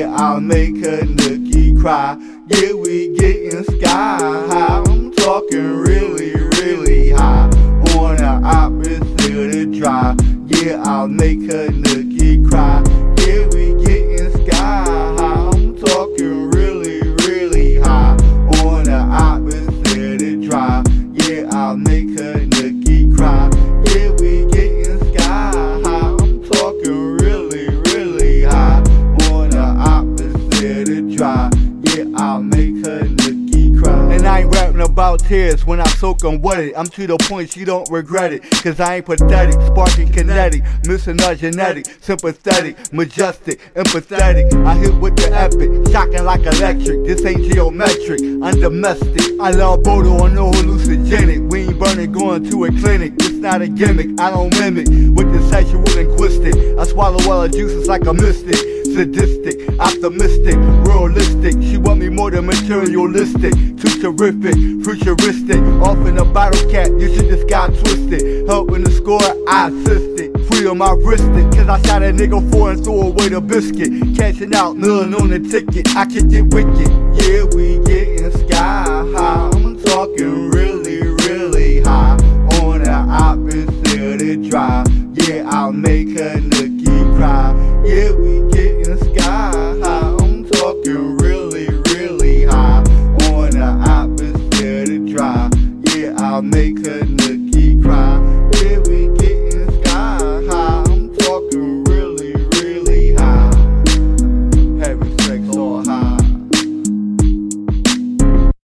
Yeah, I'll make her nookie cry. Yeah, we getting sky high. I'm talking really, really high. On the opposite of dry. Yeah, I'll make her nookie cry. Tears when I soak 'em with it. I'm to the point she don't regret it. Cause I ain't pathetic, sparking kinetic, missing our genetic, sympathetic, majestic, empathetic. I hit with the epic, shocking like electric. This ain't geometric, I'm domestic. I love Bodo on no hallucinogenic. We ain't burning, going to a clinic. It's not a gimmick, I don't mimic with the sexual linguistic. I swallow all the juices like a mystic sadistic, optimistic, realistic. She want me more than materialistic, too terrific, futuristic. Off in a bottle cap, you should just got twisted. Helping the score, I assisted. Free on my wristed, cause I shot a nigga four and threw away the biscuit. Catching out, none on the ticket, I kicked it wicked. Yeah, we getting sky high. I'm talking really, really high. On the opposite of the drive. Yeah, I'll make a nookie cry. Yeah,